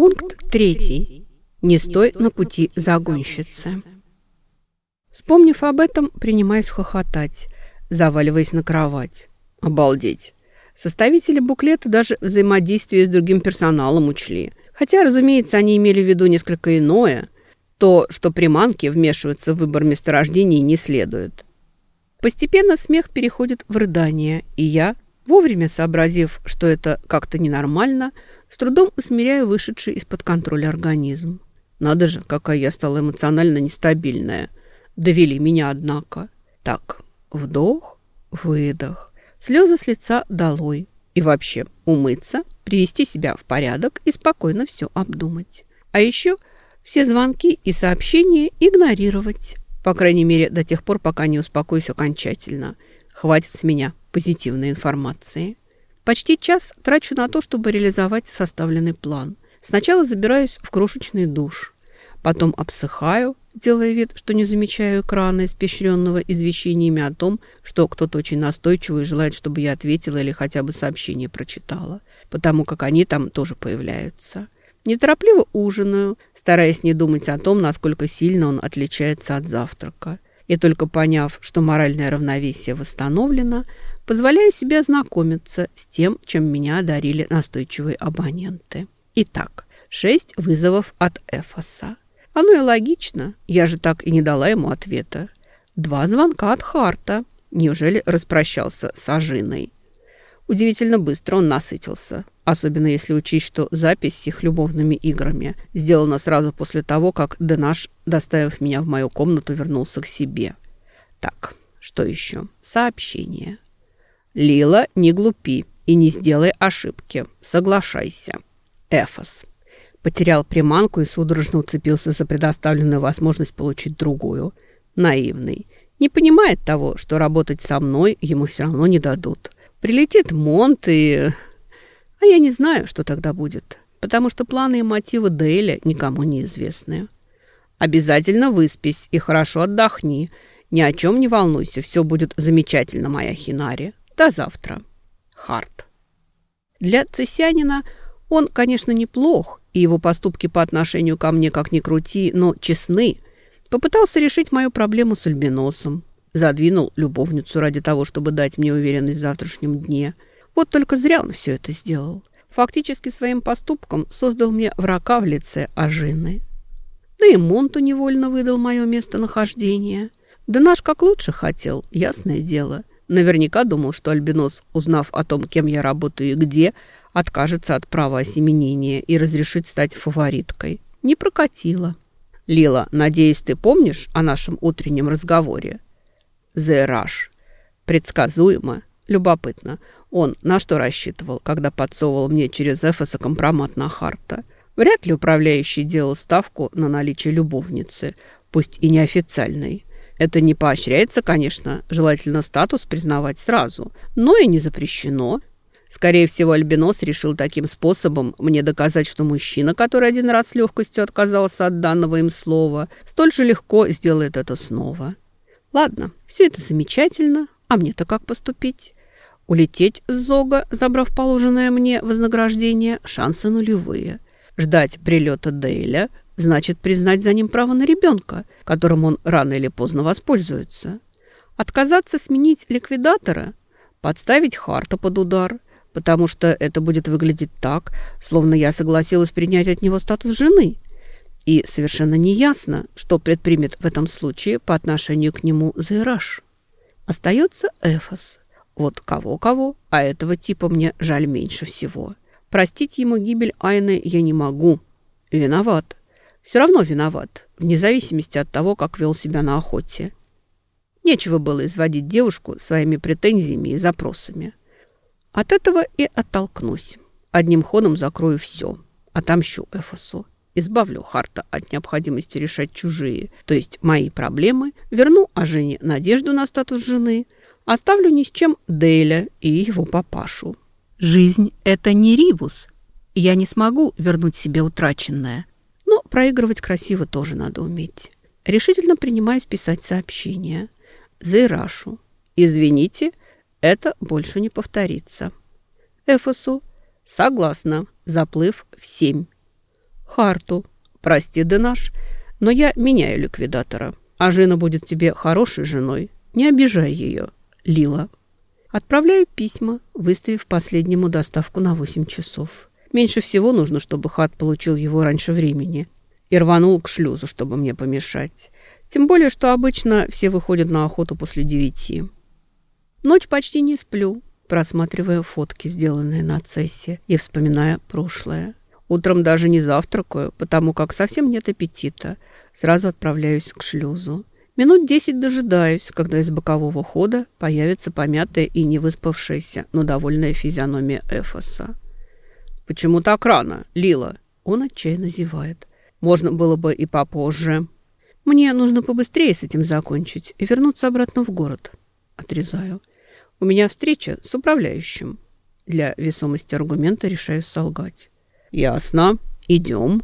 Пункт третий. Не стой на пути загонщицы. Вспомнив об этом, принимаюсь хохотать, заваливаясь на кровать. Обалдеть. Составители буклета даже взаимодействие с другим персоналом учли. Хотя, разумеется, они имели в виду несколько иное. То, что приманки вмешиваться в выбор месторождений не следует. Постепенно смех переходит в рыдание, и я, вовремя сообразив, что это как-то ненормально, с трудом усмиряю вышедший из-под контроля организм. Надо же, какая я стала эмоционально нестабильная. Довели меня, однако. Так, вдох, выдох, слезы с лица долой. И вообще умыться, привести себя в порядок и спокойно все обдумать. А еще все звонки и сообщения игнорировать. По крайней мере, до тех пор, пока не успокоюсь окончательно. Хватит с меня позитивной информации. Почти час трачу на то, чтобы реализовать составленный план. Сначала забираюсь в крошечный душ. Потом обсыхаю, делая вид, что не замечаю экрана, испещренного извещениями о том, что кто-то очень настойчивый желает, чтобы я ответила или хотя бы сообщение прочитала, потому как они там тоже появляются. Неторопливо ужинаю, стараясь не думать о том, насколько сильно он отличается от завтрака. И только поняв, что моральное равновесие восстановлено, позволяю себе ознакомиться с тем, чем меня одарили настойчивые абоненты. Итак, шесть вызовов от Эфоса. Оно и логично, я же так и не дала ему ответа. Два звонка от Харта. Неужели распрощался с Ажиной? Удивительно быстро он насытился, особенно если учесть, что запись с их любовными играми сделана сразу после того, как Денаш, доставив меня в мою комнату, вернулся к себе. Так, что еще? Сообщение. «Лила, не глупи и не сделай ошибки. Соглашайся. Эфос». Потерял приманку и судорожно уцепился за предоставленную возможность получить другую. Наивный. Не понимает того, что работать со мной ему все равно не дадут. Прилетит Монт и... А я не знаю, что тогда будет, потому что планы и мотивы Дейля никому не известны. Обязательно выспись и хорошо отдохни. Ни о чем не волнуйся, все будет замечательно, моя Хинари. До завтра. Харт. Для цесянина он, конечно, неплох, и его поступки по отношению ко мне, как ни крути, но честны. Попытался решить мою проблему с альбиносом. Задвинул любовницу ради того, чтобы дать мне уверенность в завтрашнем дне. Вот только зря он все это сделал. Фактически своим поступком создал мне врага в лице Ажины. Да и Монту невольно выдал мое местонахождение. Да наш как лучше хотел, ясное дело. Наверняка думал, что Альбинос, узнав о том, кем я работаю и где, откажется от права осеменения и разрешит стать фавориткой. Не прокатило. «Лила, надеюсь, ты помнишь о нашем утреннем разговоре?» Зераш. Предсказуемо. Любопытно. Он на что рассчитывал, когда подсовывал мне через Эфоса компромат на Харта? Вряд ли управляющий делал ставку на наличие любовницы, пусть и неофициальной. Это не поощряется, конечно, желательно статус признавать сразу, но и не запрещено. Скорее всего, Альбинос решил таким способом мне доказать, что мужчина, который один раз с легкостью отказался от данного им слова, столь же легко сделает это снова. Ладно, все это замечательно, а мне-то как поступить? Улететь с Зога, забрав положенное мне вознаграждение, шансы нулевые. Ждать прилета Дейля значит признать за ним право на ребенка, которым он рано или поздно воспользуется. Отказаться сменить ликвидатора, подставить Харта под удар, потому что это будет выглядеть так, словно я согласилась принять от него статус жены – и совершенно неясно, что предпримет в этом случае по отношению к нему Зайраш. Остается Эфос. Вот кого-кого, а этого типа мне жаль меньше всего. Простить ему гибель Айны я не могу. Виноват. Все равно виноват, вне зависимости от того, как вел себя на охоте. Нечего было изводить девушку своими претензиями и запросами. От этого и оттолкнусь. Одним ходом закрою все. Отомщу Эфосу избавлю Харта от необходимости решать чужие, то есть мои проблемы, верну о жене надежду на статус жены, оставлю ни с чем Дейля и его папашу. Жизнь – это не Ривус. Я не смогу вернуть себе утраченное. Проигрывать красиво тоже надо уметь. Решительно принимаюсь писать сообщение. Зейрашу. Извините, это больше не повторится. Эфосу. Согласна. Заплыв в семь. Харту. Прости, Денаш, но я меняю ликвидатора. А жена будет тебе хорошей женой. Не обижай ее. Лила. Отправляю письма, выставив последнему доставку на 8 часов. Меньше всего нужно, чтобы Хат получил его раньше времени. И рванул к шлюзу, чтобы мне помешать. Тем более, что обычно все выходят на охоту после девяти. Ночь почти не сплю, просматривая фотки, сделанные на цессе, и вспоминая прошлое. Утром даже не завтракаю, потому как совсем нет аппетита. Сразу отправляюсь к шлюзу. Минут десять дожидаюсь, когда из бокового хода появится помятая и невыспавшаяся, но довольная физиономия Эфоса. «Почему так рано, Лила?» Он отчаянно зевает. «Можно было бы и попозже». «Мне нужно побыстрее с этим закончить и вернуться обратно в город». Отрезаю. «У меня встреча с управляющим». Для весомости аргумента решаю солгать. «Ясно. Идем».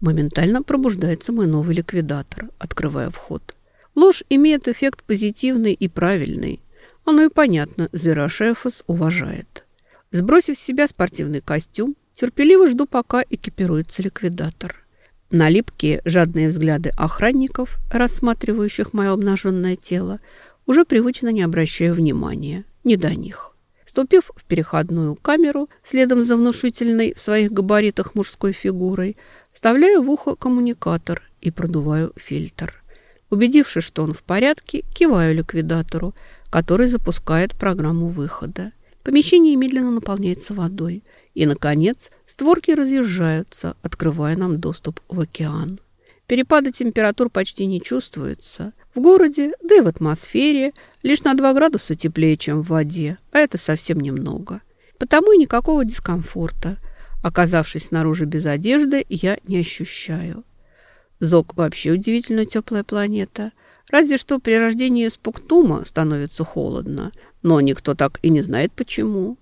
Моментально пробуждается мой новый ликвидатор, открывая вход. Ложь имеет эффект позитивный и правильный. Оно и понятно, Зерашефос уважает. Сбросив с себя спортивный костюм, терпеливо жду, пока экипируется ликвидатор. На липкие, жадные взгляды охранников, рассматривающих мое обнаженное тело, уже привычно не обращаю внимания. Не до них. Ступив в переходную камеру, следом за внушительной в своих габаритах мужской фигурой, вставляю в ухо коммуникатор и продуваю фильтр. Убедившись, что он в порядке, киваю ликвидатору, который запускает программу выхода. Помещение медленно наполняется водой. И, наконец, створки разъезжаются, открывая нам доступ в океан. Перепады температур почти не чувствуются. В городе, да и в атмосфере, лишь на 2 градуса теплее, чем в воде, а это совсем немного. Потому и никакого дискомфорта. Оказавшись снаружи без одежды, я не ощущаю. Зок вообще удивительно теплая планета. Разве что при рождении Спуктума становится холодно, но никто так и не знает почему.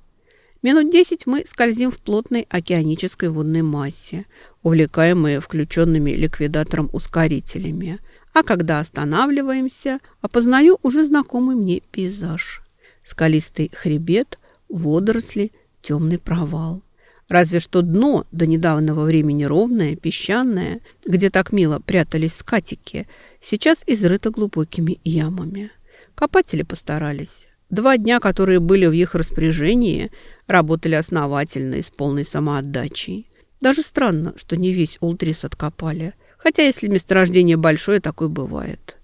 Минут десять мы скользим в плотной океанической водной массе, увлекаемые включенными ликвидатором-ускорителями. А когда останавливаемся, опознаю уже знакомый мне пейзаж. Скалистый хребет, водоросли, темный провал. Разве что дно до недавнего времени ровное, песчаное, где так мило прятались скатики, сейчас изрыто глубокими ямами. Копатели постарались. Два дня, которые были в их распоряжении, работали основательно и с полной самоотдачей. Даже странно, что не весь Ултрис откопали. Хотя, если месторождение большое, такое бывает.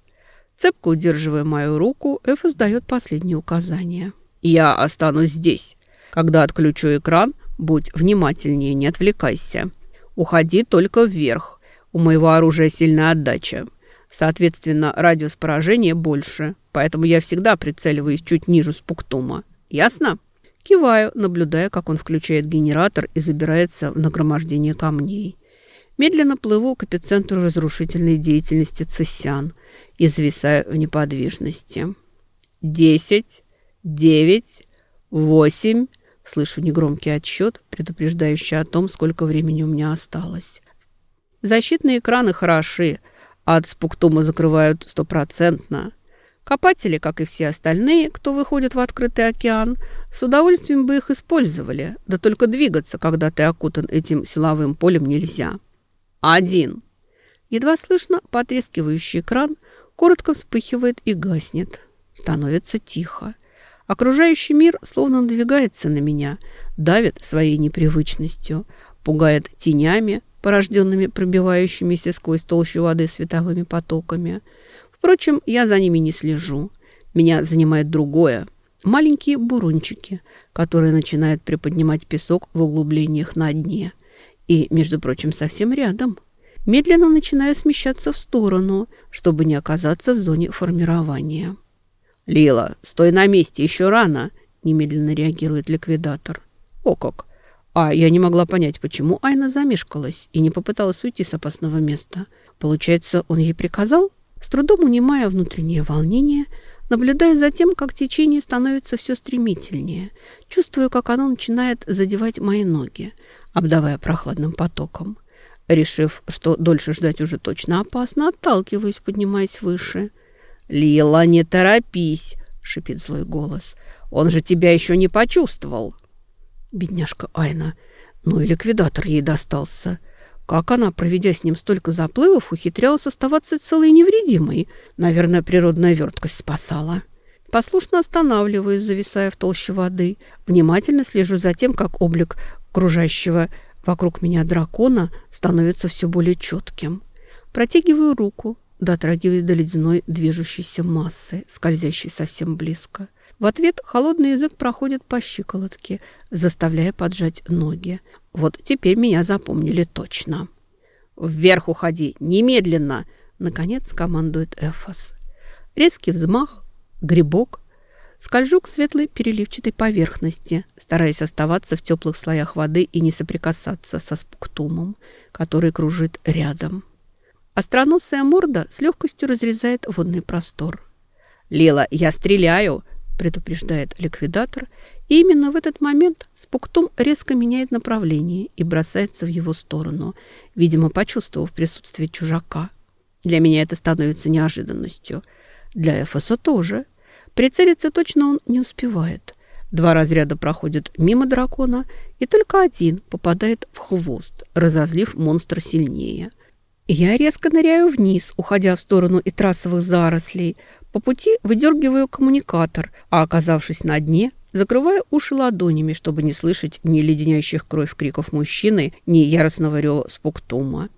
Цепко удерживая мою руку, Эф издает последние указания. «Я останусь здесь. Когда отключу экран, будь внимательнее, не отвлекайся. Уходи только вверх. У моего оружия сильная отдача. Соответственно, радиус поражения больше, поэтому я всегда прицеливаюсь чуть ниже спуктума. Ясно? Киваю, наблюдая, как он включает генератор и забирается в нагромождение камней. Медленно плыву к эпицентру разрушительной деятельности цессян и зависаю в неподвижности. «Десять, девять, восемь...» Слышу негромкий отсчет, предупреждающий о том, сколько времени у меня осталось. Защитные экраны хороши, Ад с пуктума закрывают стопроцентно. Копатели, как и все остальные, кто выходит в открытый океан, с удовольствием бы их использовали, да только двигаться, когда ты окутан этим силовым полем, нельзя. Один. Едва слышно потрескивающий экран коротко вспыхивает и гаснет. Становится тихо. Окружающий мир словно надвигается на меня, давит своей непривычностью, пугает тенями, порожденными пробивающимися сквозь толщу воды световыми потоками. Впрочем, я за ними не слежу. Меня занимает другое. Маленькие бурунчики, которые начинают приподнимать песок в углублениях на дне. И, между прочим, совсем рядом. Медленно начинаю смещаться в сторону, чтобы не оказаться в зоне формирования. «Лила, стой на месте, еще рано!» Немедленно реагирует ликвидатор. «О как! А я не могла понять, почему Айна замешкалась и не попыталась уйти с опасного места. Получается, он ей приказал? С трудом унимая внутреннее волнение, наблюдая за тем, как течение становится все стремительнее, чувствую, как оно начинает задевать мои ноги, обдавая прохладным потоком. Решив, что дольше ждать уже точно опасно, отталкиваюсь, поднимаясь выше. «Лила, не торопись!» — шипит злой голос. «Он же тебя еще не почувствовал!» Бедняжка Айна. Ну и ликвидатор ей достался. Как она, проведя с ним столько заплывов, ухитрялась оставаться целой и невредимой? Наверное, природная верткость спасала. Послушно останавливаюсь, зависая в толще воды. Внимательно слежу за тем, как облик окружающего вокруг меня дракона становится все более четким. Протягиваю руку, дотрагиваясь до ледяной движущейся массы, скользящей совсем близко. В ответ холодный язык проходит по щиколотке, заставляя поджать ноги. Вот теперь меня запомнили точно. «Вверх уходи! Немедленно!» Наконец командует Эфос. Резкий взмах, грибок. Скольжу к светлой переливчатой поверхности, стараясь оставаться в теплых слоях воды и не соприкасаться со спуктумом, который кружит рядом. Остроносая морда с легкостью разрезает водный простор. «Лила, я стреляю!» предупреждает ликвидатор, и именно в этот момент Спуктум резко меняет направление и бросается в его сторону, видимо, почувствовав присутствие чужака. Для меня это становится неожиданностью. Для Эфоса тоже. Прицелиться точно он не успевает. Два разряда проходят мимо дракона, и только один попадает в хвост, разозлив монстра сильнее. Я резко ныряю вниз, уходя в сторону и трассовых зарослей, по пути выдергиваю коммуникатор, а, оказавшись на дне, закрываю уши ладонями, чтобы не слышать ни леденящих кровь криков мужчины, ни яростного рева спуктума.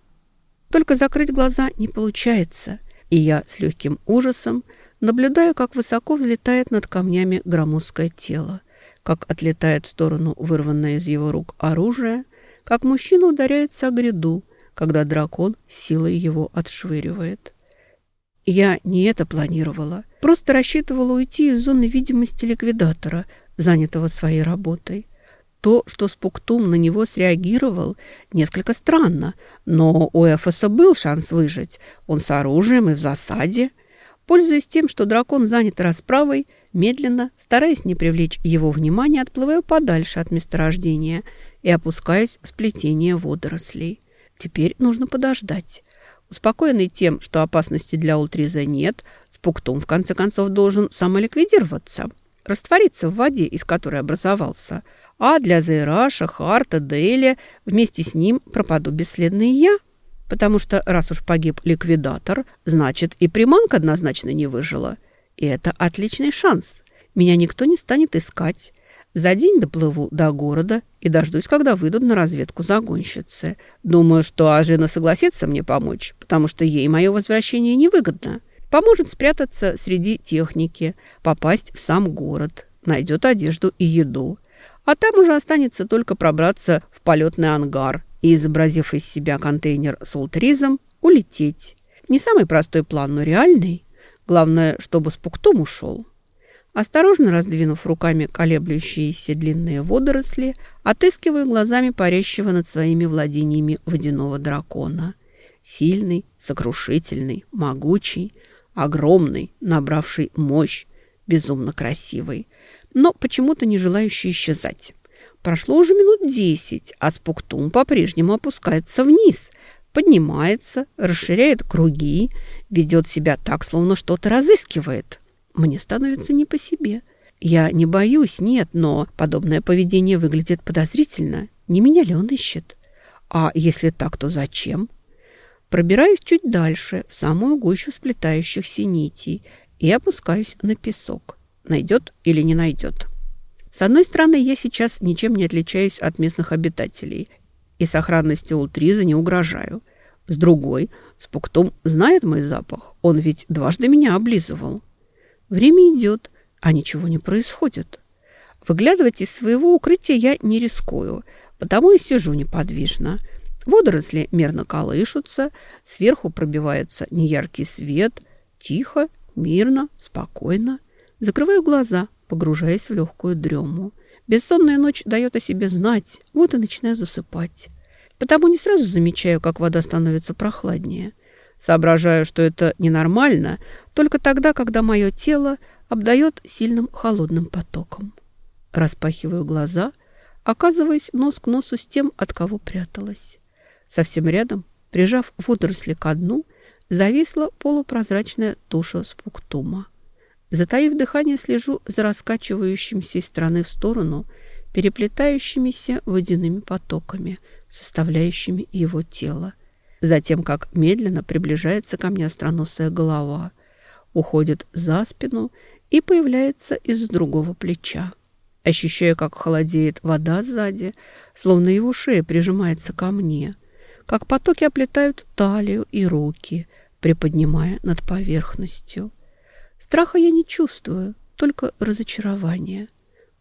Только закрыть глаза не получается, и я с легким ужасом наблюдаю, как высоко взлетает над камнями громоздкое тело, как отлетает в сторону вырванное из его рук оружие, как мужчина ударяется о гряду, когда дракон силой его отшвыривает. Я не это планировала. Просто рассчитывала уйти из зоны видимости ликвидатора, занятого своей работой. То, что Спуктум на него среагировал, несколько странно, но у Эфоса был шанс выжить. Он с оружием и в засаде. Пользуясь тем, что дракон занят расправой, медленно, стараясь не привлечь его внимания, отплываю подальше от месторождения и опускаюсь в сплетение водорослей. Теперь нужно подождать. Успокоенный тем, что опасности для Ултриза нет, Спуктум в конце концов должен самоликвидироваться, раствориться в воде, из которой образовался. А для Зейраша, Харта, Дейли вместе с ним пропаду бесследный я. Потому что раз уж погиб ликвидатор, значит и приманка однозначно не выжила. И это отличный шанс. Меня никто не станет искать. За день доплыву до города и дождусь, когда выйдут на разведку загонщицы. Думаю, что Ажина согласится мне помочь, потому что ей мое возвращение невыгодно. Поможет спрятаться среди техники, попасть в сам город, найдет одежду и еду. А там уже останется только пробраться в полетный ангар и, изобразив из себя контейнер с ултризом, улететь. Не самый простой план, но реальный. Главное, чтобы с пуктом ушел. Осторожно раздвинув руками колеблющиеся длинные водоросли, отыскиваю глазами парящего над своими владениями водяного дракона. Сильный, сокрушительный, могучий, огромный, набравший мощь, безумно красивый, но почему-то не желающий исчезать. Прошло уже минут десять, а Спуктум по-прежнему опускается вниз, поднимается, расширяет круги, ведет себя так, словно что-то разыскивает. Мне становится не по себе. Я не боюсь, нет, но подобное поведение выглядит подозрительно. Не меня ли он ищет? А если так, то зачем? Пробираюсь чуть дальше, в самую гущу сплетающихся нитей, и опускаюсь на песок. Найдет или не найдет? С одной стороны, я сейчас ничем не отличаюсь от местных обитателей и сохранности Ултриза не угрожаю. С другой, Спуктум знает мой запах, он ведь дважды меня облизывал. Время идет, а ничего не происходит. Выглядывать из своего укрытия я не рискую, потому и сижу неподвижно. Водоросли мерно колышутся, сверху пробивается неяркий свет. Тихо, мирно, спокойно. Закрываю глаза, погружаясь в легкую дрему. Бессонная ночь дает о себе знать, вот и начинаю засыпать. Потому не сразу замечаю, как вода становится прохладнее. Соображаю, что это ненормально, только тогда, когда мое тело обдает сильным холодным потоком. Распахиваю глаза, оказываясь нос к носу с тем, от кого пряталась. Совсем рядом, прижав водоросли ко дну, зависла полупрозрачная туша спуктума. Затаив дыхание, слежу за раскачивающимся из стороны в сторону переплетающимися водяными потоками, составляющими его тело. Затем, как медленно приближается ко мне остроносая голова, уходит за спину и появляется из другого плеча. Ощущаю, как холодеет вода сзади, словно его шея прижимается ко мне, как потоки оплетают талию и руки, приподнимая над поверхностью. Страха я не чувствую, только разочарование.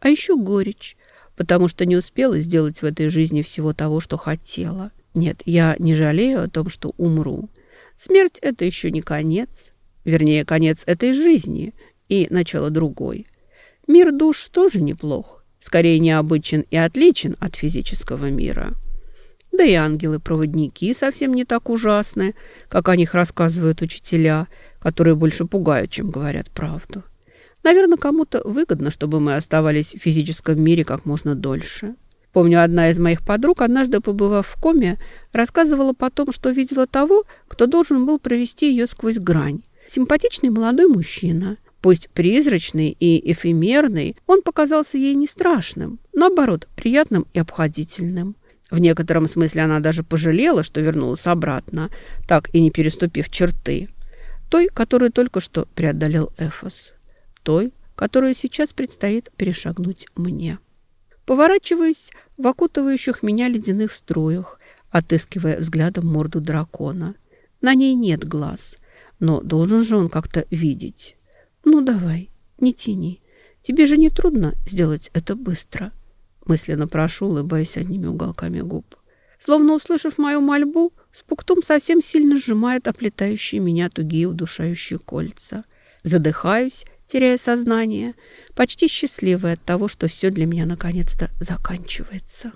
А еще горечь, потому что не успела сделать в этой жизни всего того, что хотела. Нет, я не жалею о том, что умру. Смерть – это еще не конец. Вернее, конец этой жизни и начало другой. Мир душ тоже неплох. Скорее, необычен и отличен от физического мира. Да и ангелы-проводники совсем не так ужасны, как о них рассказывают учителя, которые больше пугают, чем говорят правду. Наверное, кому-то выгодно, чтобы мы оставались в физическом мире как можно дольше. Помню, одна из моих подруг, однажды побывав в коме, рассказывала потом, что видела того, кто должен был провести ее сквозь грань. Симпатичный молодой мужчина. Пусть призрачный и эфемерный, он показался ей не страшным, наоборот, приятным и обходительным. В некотором смысле она даже пожалела, что вернулась обратно, так и не переступив черты. Той, которую только что преодолел Эфос той, которую сейчас предстоит перешагнуть мне. Поворачиваюсь в окутывающих меня ледяных струях, отыскивая взглядом морду дракона. На ней нет глаз, но должен же он как-то видеть. Ну, давай, не тяни. Тебе же не трудно сделать это быстро. Мысленно прошу, улыбаясь одними уголками губ. Словно услышав мою мольбу, Спуктум совсем сильно сжимает оплетающие меня тугие удушающие кольца. Задыхаюсь теряя сознание, почти счастливая от того, что все для меня наконец-то заканчивается.